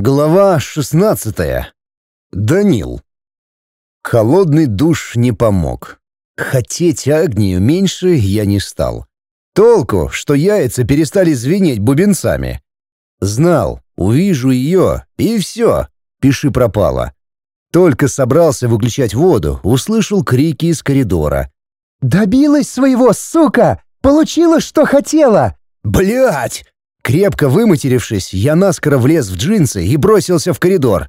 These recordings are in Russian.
Глава 16. Данил. Холодный душ не помог. Хотеть Агнию меньше я не стал. Толку, что яйца перестали звенеть бубенцами. Знал, увижу ее, и все, пиши пропало. Только собрался выключать воду, услышал крики из коридора. «Добилась своего, сука! Получила, что хотела!» Блять! Крепко выматерившись, я наскоро влез в джинсы и бросился в коридор.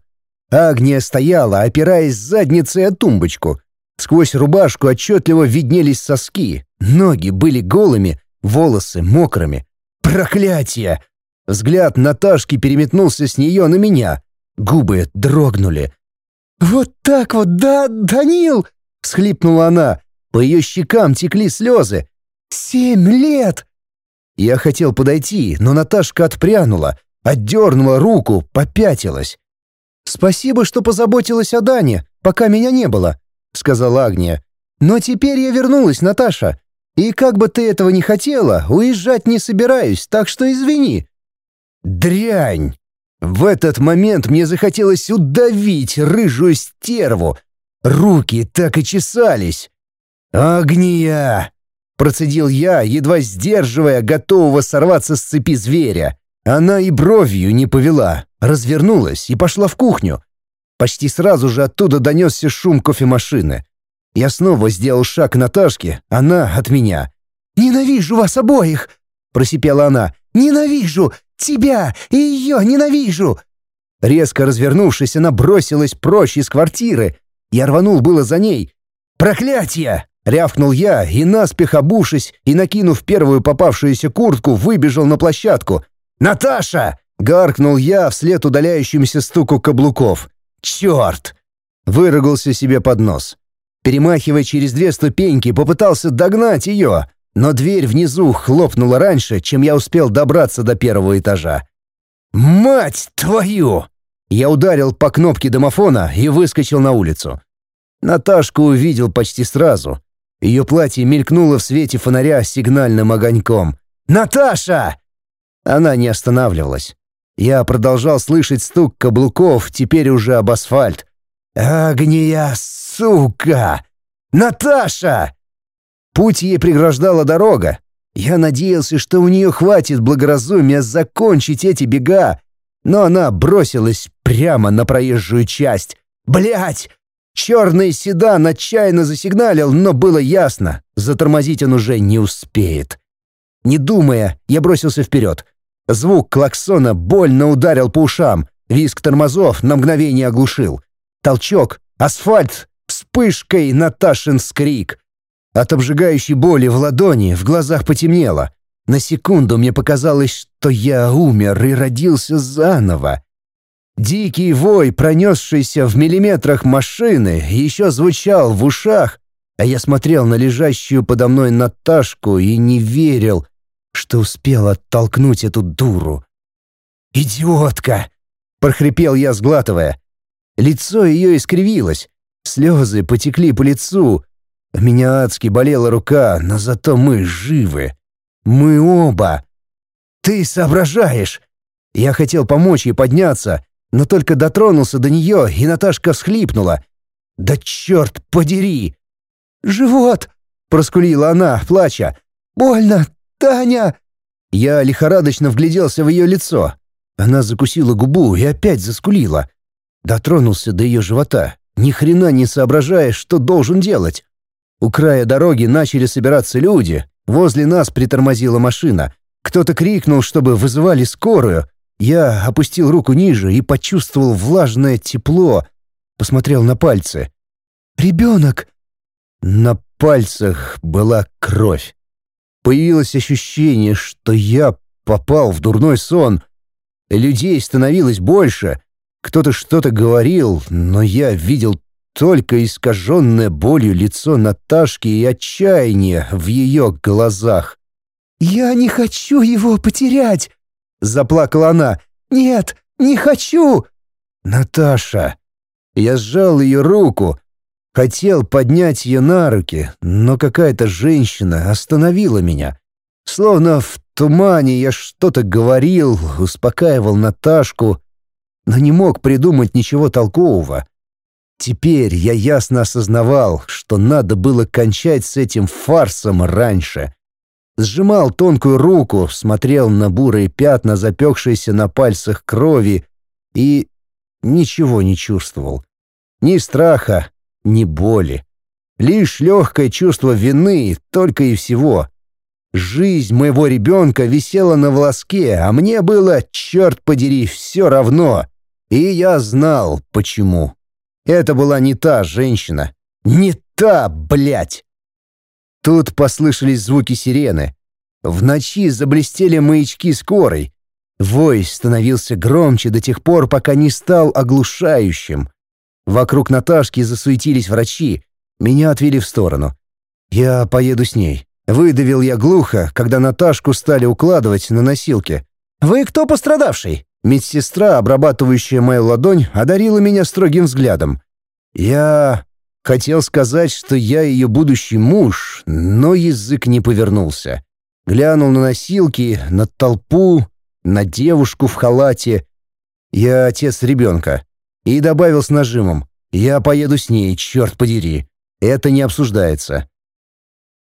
Агния стояла, опираясь задницей о тумбочку. Сквозь рубашку отчетливо виднелись соски, ноги были голыми, волосы мокрыми. Проклятие! Взгляд Наташки переметнулся с нее на меня. Губы дрогнули. «Вот так вот, да, Данил!» — всхлипнула она. По ее щекам текли слезы. «Семь лет! Я хотел подойти, но Наташка отпрянула, отдернула руку, попятилась. «Спасибо, что позаботилась о Дане, пока меня не было», — сказала Агния. «Но теперь я вернулась, Наташа. И как бы ты этого не хотела, уезжать не собираюсь, так что извини». «Дрянь!» В этот момент мне захотелось удавить рыжую стерву. Руки так и чесались. «Агния!» Процедил я, едва сдерживая готового сорваться с цепи зверя. Она и бровью не повела, развернулась и пошла в кухню. Почти сразу же оттуда донесся шум кофемашины. Я снова сделал шаг к Наташке, она от меня. «Ненавижу вас обоих!» — просипела она. «Ненавижу! Тебя и ее ненавижу!» Резко развернувшись, она бросилась прочь из квартиры. Я рванул было за ней. «Проклятие!» Рявкнул я и, наспех обувшись и накинув первую попавшуюся куртку, выбежал на площадку. «Наташа!» — гаркнул я вслед удаляющимся стуку каблуков. «Черт!» — выругался себе под нос. Перемахивая через две ступеньки, попытался догнать ее, но дверь внизу хлопнула раньше, чем я успел добраться до первого этажа. «Мать твою!» Я ударил по кнопке домофона и выскочил на улицу. Наташку увидел почти сразу. Ее платье мелькнуло в свете фонаря сигнальным огоньком. «Наташа!» Она не останавливалась. Я продолжал слышать стук каблуков, теперь уже об асфальт. «Агния, сука! Наташа!» Путь ей преграждала дорога. Я надеялся, что у нее хватит благоразумия закончить эти бега, но она бросилась прямо на проезжую часть. Блять! Черный седан отчаянно засигналил, но было ясно, затормозить он уже не успеет. Не думая, я бросился вперед. Звук клаксона больно ударил по ушам, визг тормозов на мгновение оглушил. Толчок, асфальт, вспышкой Наташин скрик. От обжигающей боли в ладони в глазах потемнело. На секунду мне показалось, что я умер и родился заново. Дикий вой, пронесшийся в миллиметрах машины, еще звучал в ушах, а я смотрел на лежащую подо мной Наташку и не верил, что успел оттолкнуть эту дуру. «Идиотка!» — прохрипел я, сглатывая. Лицо ее искривилось, слезы потекли по лицу. У меня адски болела рука, но зато мы живы. Мы оба. «Ты соображаешь!» Я хотел помочь ей подняться, но только дотронулся до нее, и Наташка всхлипнула. «Да черт подери!» «Живот!» — проскулила она, плача. «Больно! Таня!» Я лихорадочно вгляделся в ее лицо. Она закусила губу и опять заскулила. Дотронулся до ее живота, ни хрена не соображая, что должен делать. У края дороги начали собираться люди. Возле нас притормозила машина. Кто-то крикнул, чтобы вызывали скорую. Я опустил руку ниже и почувствовал влажное тепло. Посмотрел на пальцы. «Ребенок!» На пальцах была кровь. Появилось ощущение, что я попал в дурной сон. Людей становилось больше. Кто-то что-то говорил, но я видел только искаженное болью лицо Наташки и отчаяние в ее глазах. «Я не хочу его потерять!» — заплакала она. «Нет, не хочу!» «Наташа!» Я сжал ее руку, хотел поднять ее на руки, но какая-то женщина остановила меня. Словно в тумане я что-то говорил, успокаивал Наташку. но не мог придумать ничего толкового. Теперь я ясно осознавал, что надо было кончать с этим фарсом раньше. Сжимал тонкую руку, смотрел на бурые пятна, запекшиеся на пальцах крови, и ничего не чувствовал. Ни страха, ни боли. Лишь легкое чувство вины, только и всего. Жизнь моего ребенка висела на волоске, а мне было, черт подери, все равно. И я знал, почему. Это была не та женщина. Не та, блядь! Тут послышались звуки сирены. В ночи заблестели маячки скорой. Вой становился громче до тех пор, пока не стал оглушающим. Вокруг Наташки засуетились врачи. Меня отвели в сторону. «Я поеду с ней». Выдавил я глухо, когда Наташку стали укладывать на носилки. «Вы кто пострадавший?» Медсестра, обрабатывающая мою ладонь, одарила меня строгим взглядом. Я хотел сказать, что я ее будущий муж, но язык не повернулся. Глянул на носилки, на толпу, на девушку в халате. Я отец ребенка. И добавил с нажимом. Я поеду с ней, черт подери. Это не обсуждается.